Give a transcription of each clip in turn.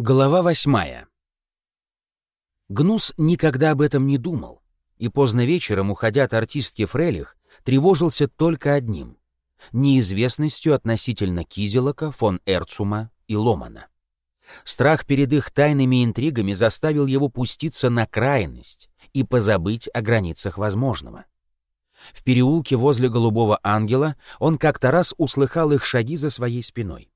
Глава восьмая. Гнус никогда об этом не думал, и поздно вечером, уходя от артистки Фрелих, тревожился только одним — неизвестностью относительно Кизелока, фон Эрцума и Ломана. Страх перед их тайными интригами заставил его пуститься на крайность и позабыть о границах возможного. В переулке возле Голубого Ангела он как-то раз услыхал их шаги за своей спиной.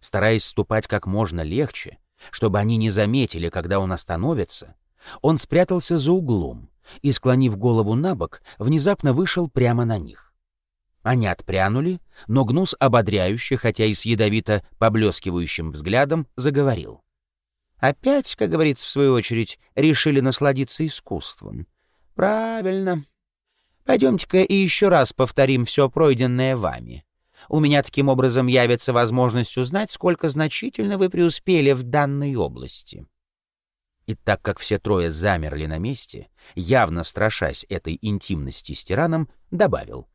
Стараясь ступать как можно легче, чтобы они не заметили, когда он остановится, он спрятался за углом и, склонив голову на бок, внезапно вышел прямо на них. Они отпрянули, но Гнус ободряюще, хотя и с ядовито поблескивающим взглядом, заговорил. «Опять, как говорится, в свою очередь, решили насладиться искусством. Правильно. Пойдемте-ка и еще раз повторим все пройденное вами. У меня таким образом явится возможность узнать, сколько значительно вы преуспели в данной области. И так как все трое замерли на месте, явно страшась этой интимности с тираном, добавил.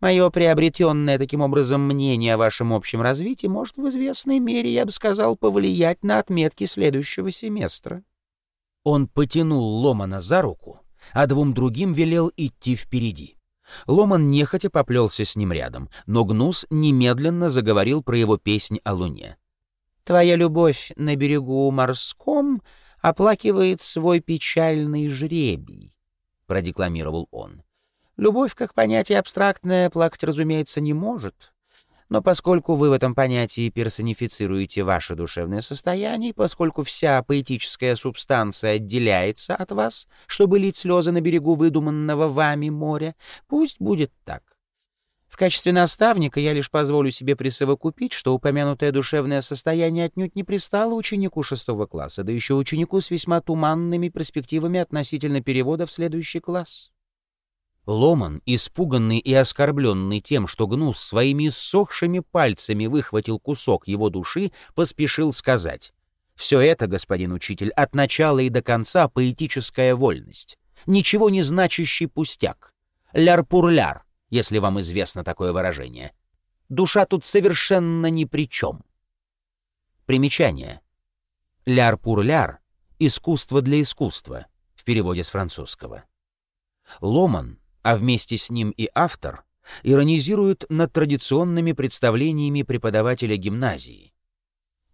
«Мое приобретенное таким образом мнение о вашем общем развитии может в известной мере, я бы сказал, повлиять на отметки следующего семестра». Он потянул Ломана за руку, а двум другим велел идти впереди. Ломан нехотя поплелся с ним рядом, но Гнус немедленно заговорил про его песнь о луне. «Твоя любовь на берегу морском оплакивает свой печальный жребий», — продекламировал он. «Любовь, как понятие абстрактное, плакать, разумеется, не может. Но поскольку вы в этом понятии персонифицируете ваше душевное состояние, поскольку вся поэтическая субстанция отделяется от вас, чтобы лить слезы на берегу выдуманного вами моря, пусть будет так. В качестве наставника я лишь позволю себе присовокупить, что упомянутое душевное состояние отнюдь не пристало ученику шестого класса, да еще ученику с весьма туманными перспективами относительно перевода в следующий класс. Ломан, испуганный и оскорбленный тем, что Гнус своими ссохшими пальцами выхватил кусок его души, поспешил сказать. «Все это, господин учитель, от начала и до конца поэтическая вольность. Ничего не значащий пустяк. Ляр-пур-ляр, если вам известно такое выражение. Душа тут совершенно ни при чем». Примечание. Ляр-пур-ляр — искусство для искусства, в переводе с французского. Ломан а вместе с ним и автор, иронизируют над традиционными представлениями преподавателя гимназии,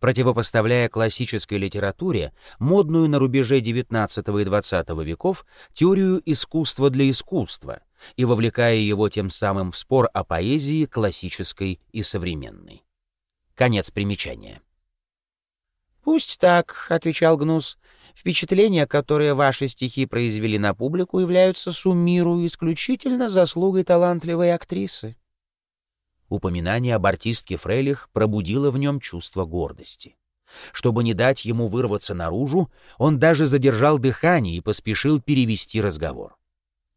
противопоставляя классической литературе, модную на рубеже XIX и XX веков, теорию искусства для искусства и вовлекая его тем самым в спор о поэзии классической и современной. Конец примечания. «Пусть так», — отвечал Гнус, Впечатления, которые ваши стихи произвели на публику, являются суммирую исключительно заслугой талантливой актрисы. Упоминание об артистке Фрейлих пробудило в нем чувство гордости. Чтобы не дать ему вырваться наружу, он даже задержал дыхание и поспешил перевести разговор.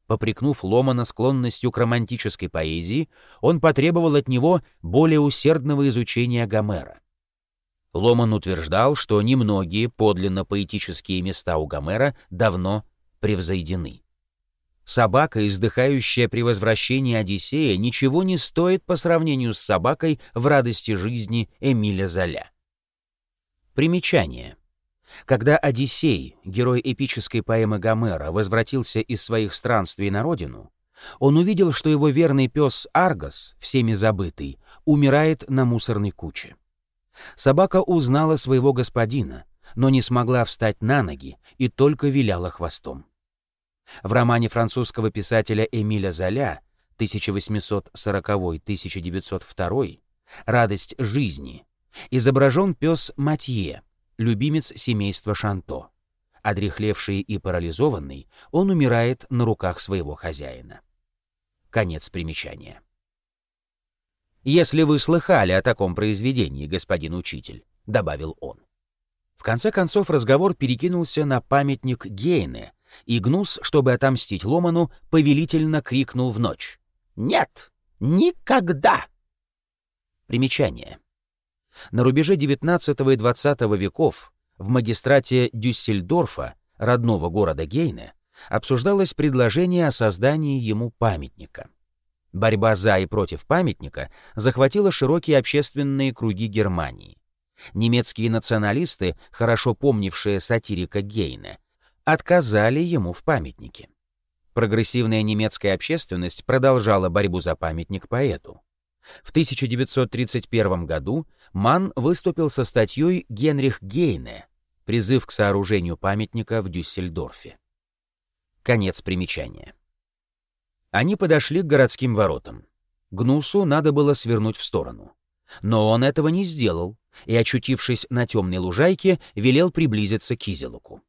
Попрекнув Ломана склонностью к романтической поэзии, он потребовал от него более усердного изучения Гомера. Ломан утверждал, что немногие подлинно поэтические места у Гомера давно превзойдены. Собака, издыхающая при возвращении Одиссея, ничего не стоит по сравнению с собакой в радости жизни Эмиля Золя. Примечание. Когда Одиссей, герой эпической поэмы Гомера, возвратился из своих странствий на родину, он увидел, что его верный пес Аргос, всеми забытый, умирает на мусорной куче. Собака узнала своего господина, но не смогла встать на ноги и только виляла хвостом. В романе французского писателя Эмиля Золя 1840-1902 «Радость жизни» изображен пес Матье, любимец семейства Шанто. Одрехлевший и парализованный, он умирает на руках своего хозяина. Конец примечания если вы слыхали о таком произведении, господин учитель», — добавил он. В конце концов разговор перекинулся на памятник Гейне, и Гнус, чтобы отомстить Ломану, повелительно крикнул в ночь. «Нет! Никогда!» Примечание. На рубеже XIX и XX веков в магистрате Дюссельдорфа, родного города Гейне, обсуждалось предложение о создании ему памятника. Борьба за и против памятника захватила широкие общественные круги Германии. Немецкие националисты, хорошо помнившие сатирика Гейне, отказали ему в памятнике. Прогрессивная немецкая общественность продолжала борьбу за памятник поэту. В 1931 году Ман выступил со статьей «Генрих Гейне. Призыв к сооружению памятника в Дюссельдорфе». Конец примечания. Они подошли к городским воротам. Гнусу надо было свернуть в сторону. Но он этого не сделал и, очутившись на темной лужайке, велел приблизиться к Кизелуку.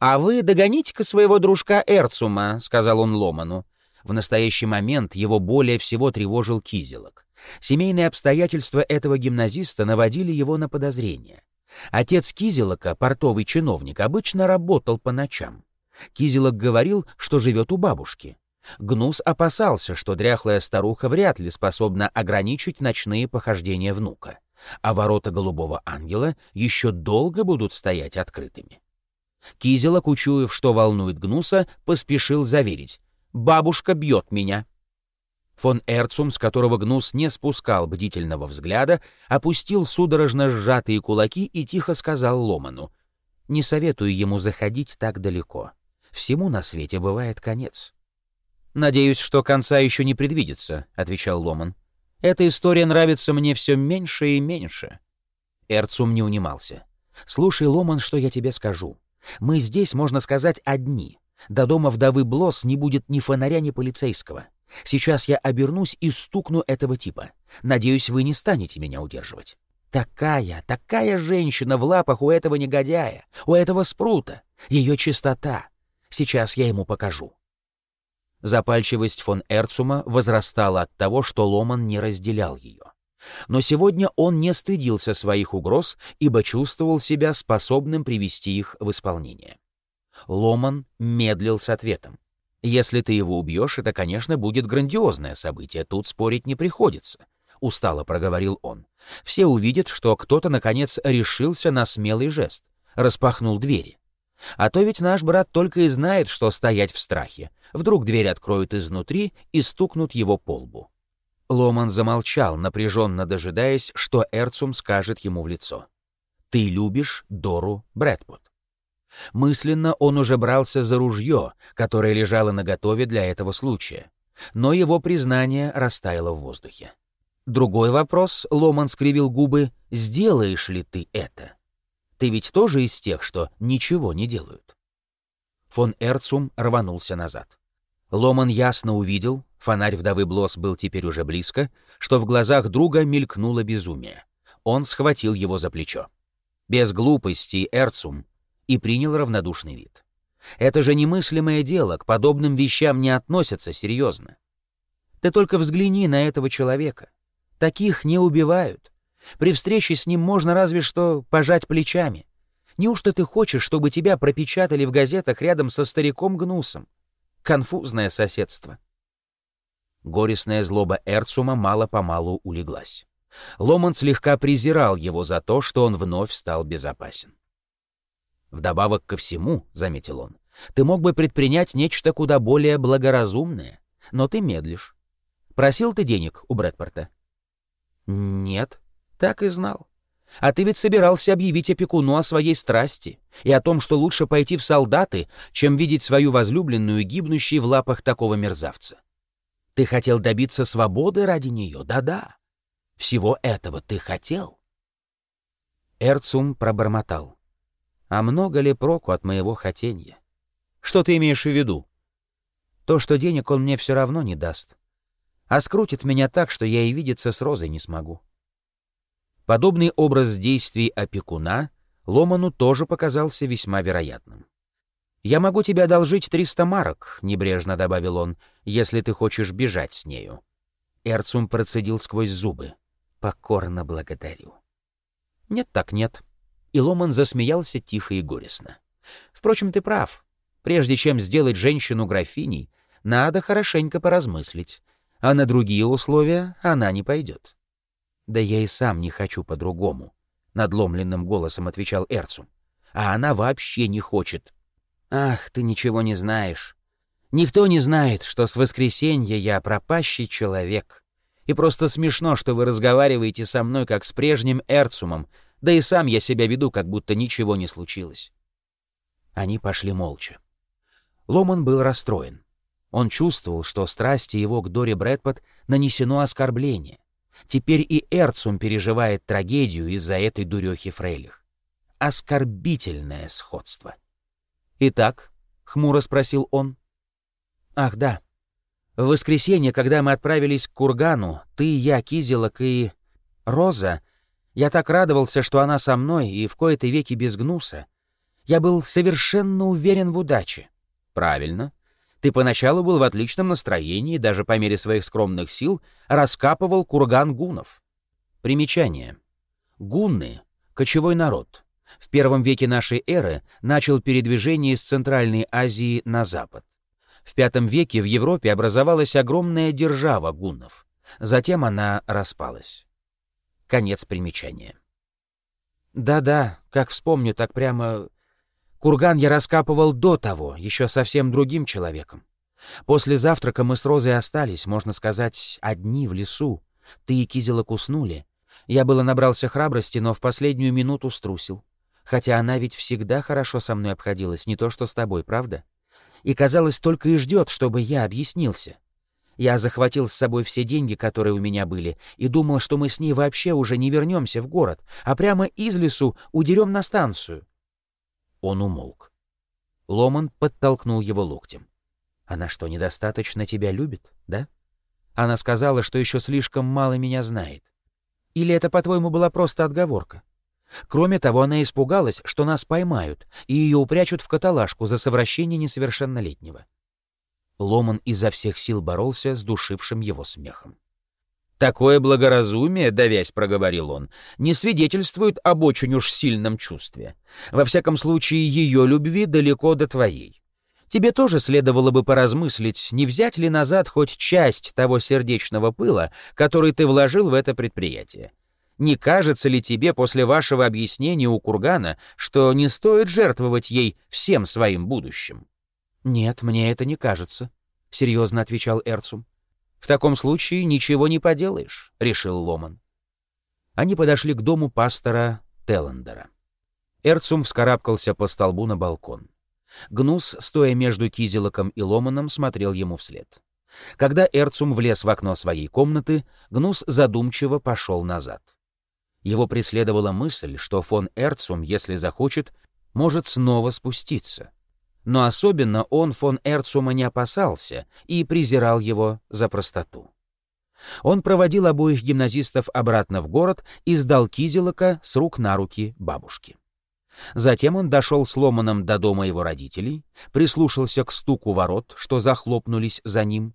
«А вы догоните-ка своего дружка Эрцума», — сказал он Ломану. В настоящий момент его более всего тревожил Кизелок. Семейные обстоятельства этого гимназиста наводили его на подозрения. Отец Кизелока, портовый чиновник, обычно работал по ночам. Кизелок говорил, что живет у бабушки. Гнус опасался, что дряхлая старуха вряд ли способна ограничить ночные похождения внука, а ворота голубого ангела еще долго будут стоять открытыми. Кизелок, учуяв, что волнует Гнуса, поспешил заверить. «Бабушка бьет меня». Фон Эрцум, с которого Гнус не спускал бдительного взгляда, опустил судорожно сжатые кулаки и тихо сказал Ломану. «Не советую ему заходить так далеко. Всему на свете бывает конец». «Надеюсь, что конца еще не предвидится», — отвечал Ломан. «Эта история нравится мне все меньше и меньше». Эрцум не унимался. «Слушай, Ломан, что я тебе скажу. Мы здесь, можно сказать, одни. До дома вдовы Блос не будет ни фонаря, ни полицейского. Сейчас я обернусь и стукну этого типа. Надеюсь, вы не станете меня удерживать. Такая, такая женщина в лапах у этого негодяя, у этого спрута. Ее чистота. Сейчас я ему покажу. Запальчивость фон Эрцума возрастала от того, что Ломан не разделял ее. Но сегодня он не стыдился своих угроз, ибо чувствовал себя способным привести их в исполнение. Ломан медлил с ответом. «Если ты его убьешь, это, конечно, будет грандиозное событие, тут спорить не приходится», — устало проговорил он. «Все увидят, что кто-то, наконец, решился на смелый жест, распахнул двери. А то ведь наш брат только и знает, что стоять в страхе. Вдруг дверь откроют изнутри и стукнут его по лбу. Ломан замолчал, напряженно дожидаясь, что Эрцум скажет ему в лицо. «Ты любишь Дору Брэдпот». Мысленно он уже брался за ружье, которое лежало наготове для этого случая. Но его признание растаяло в воздухе. Другой вопрос, Ломан скривил губы, «Сделаешь ли ты это?» Ты ведь тоже из тех, что ничего не делают. Фон Эрцум рванулся назад. Ломан ясно увидел, фонарь вдовы Блос был теперь уже близко, что в глазах друга мелькнуло безумие. Он схватил его за плечо. Без глупости Эрцум и принял равнодушный вид. Это же немыслимое дело, к подобным вещам не относятся серьезно. Ты только взгляни на этого человека. Таких не убивают. При встрече с ним можно разве что пожать плечами. Неужто ты хочешь, чтобы тебя пропечатали в газетах рядом со стариком Гнусом? Конфузное соседство. Горестная злоба Эрцума мало-помалу улеглась. Ломан слегка презирал его за то, что он вновь стал безопасен. «Вдобавок ко всему, — заметил он, — ты мог бы предпринять нечто куда более благоразумное, но ты медлишь. Просил ты денег у Брэдпорта?» «Нет», так и знал. А ты ведь собирался объявить опекуну о своей страсти и о том, что лучше пойти в солдаты, чем видеть свою возлюбленную гибнущей в лапах такого мерзавца. Ты хотел добиться свободы ради нее, да-да. Всего этого ты хотел. Эрцум пробормотал. А много ли проку от моего хотения? Что ты имеешь в виду? То, что денег он мне все равно не даст. А скрутит меня так, что я и видеться с Розой не смогу. Подобный образ действий опекуна Ломану тоже показался весьма вероятным. «Я могу тебе одолжить 300 марок», — небрежно добавил он, — «если ты хочешь бежать с нею». Эрцум процедил сквозь зубы. «Покорно благодарю». «Нет так нет». И Ломан засмеялся тихо и горестно. «Впрочем, ты прав. Прежде чем сделать женщину графиней, надо хорошенько поразмыслить, а на другие условия она не пойдет». «Да я и сам не хочу по-другому», — надломленным голосом отвечал Эрцум. «А она вообще не хочет». «Ах, ты ничего не знаешь. Никто не знает, что с воскресенья я пропащий человек, И просто смешно, что вы разговариваете со мной, как с прежним Эрцумом, да и сам я себя веду, как будто ничего не случилось». Они пошли молча. Ломан был расстроен. Он чувствовал, что страсти его к Доре Брэдпот нанесено оскорбление. Теперь и Эрцум переживает трагедию из-за этой дурехи Фрейлих. Оскорбительное сходство. «Итак?» — хмуро спросил он. «Ах, да. В воскресенье, когда мы отправились к Кургану, ты, я, Кизелок и... Роза, я так радовался, что она со мной и в кои-то веки без гнуса. Я был совершенно уверен в удаче. Правильно. Ты поначалу был в отличном настроении, даже по мере своих скромных сил раскапывал курган гунов. Примечание. Гунны — кочевой народ. В первом веке нашей эры начал передвижение из Центральной Азии на запад. В V веке в Европе образовалась огромная держава гуннов. Затем она распалась. Конец примечания. Да-да, как вспомню, так прямо Курган я раскапывал до того, еще совсем другим человеком. После завтрака мы с Розой остались, можно сказать, одни в лесу. Ты и Кизелок уснули. Я было набрался храбрости, но в последнюю минуту струсил. Хотя она ведь всегда хорошо со мной обходилась, не то что с тобой, правда? И, казалось, только и ждет, чтобы я объяснился. Я захватил с собой все деньги, которые у меня были, и думал, что мы с ней вообще уже не вернемся в город, а прямо из лесу удерем на станцию. Он умолк. Ломан подтолкнул его локтем. «Она что, недостаточно тебя любит, да? Она сказала, что еще слишком мало меня знает. Или это, по-твоему, была просто отговорка? Кроме того, она испугалась, что нас поймают, и ее упрячут в каталажку за совращение несовершеннолетнего». Ломан изо всех сил боролся с душившим его смехом. Такое благоразумие, давясь проговорил он, не свидетельствует об очень уж сильном чувстве. Во всяком случае, ее любви далеко до твоей. Тебе тоже следовало бы поразмыслить, не взять ли назад хоть часть того сердечного пыла, который ты вложил в это предприятие. Не кажется ли тебе после вашего объяснения у Кургана, что не стоит жертвовать ей всем своим будущим? Нет, мне это не кажется, серьезно отвечал Эрцум. «В таком случае ничего не поделаешь», — решил Ломан. Они подошли к дому пастора Теллендера. Эрцум вскарабкался по столбу на балкон. Гнус, стоя между Кизелоком и Ломаном, смотрел ему вслед. Когда Эрцум влез в окно своей комнаты, Гнус задумчиво пошел назад. Его преследовала мысль, что фон Эрцум, если захочет, может снова спуститься но особенно он фон Эрцума не опасался и презирал его за простоту. Он проводил обоих гимназистов обратно в город и сдал Кизелока с рук на руки бабушки. Затем он дошел с Ломаном до дома его родителей, прислушался к стуку ворот, что захлопнулись за ним,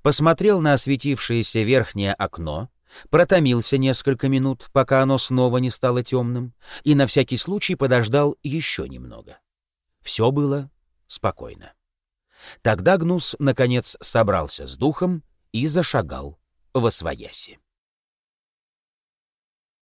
посмотрел на осветившееся верхнее окно, протомился несколько минут, пока оно снова не стало темным, и на всякий случай подождал еще немного. Все было спокойно. Тогда Гнус, наконец, собрался с духом и зашагал во свояси.